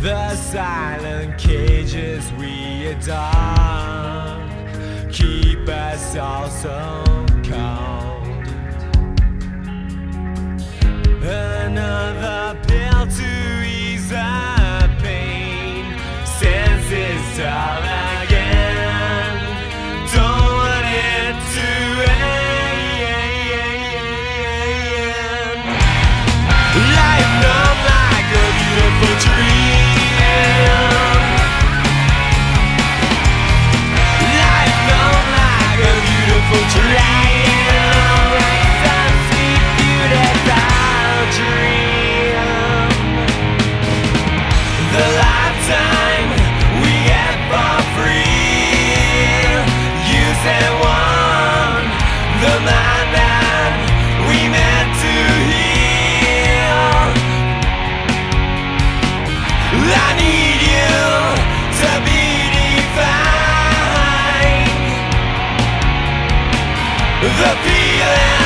The silent cages we adore keep us all so the feeling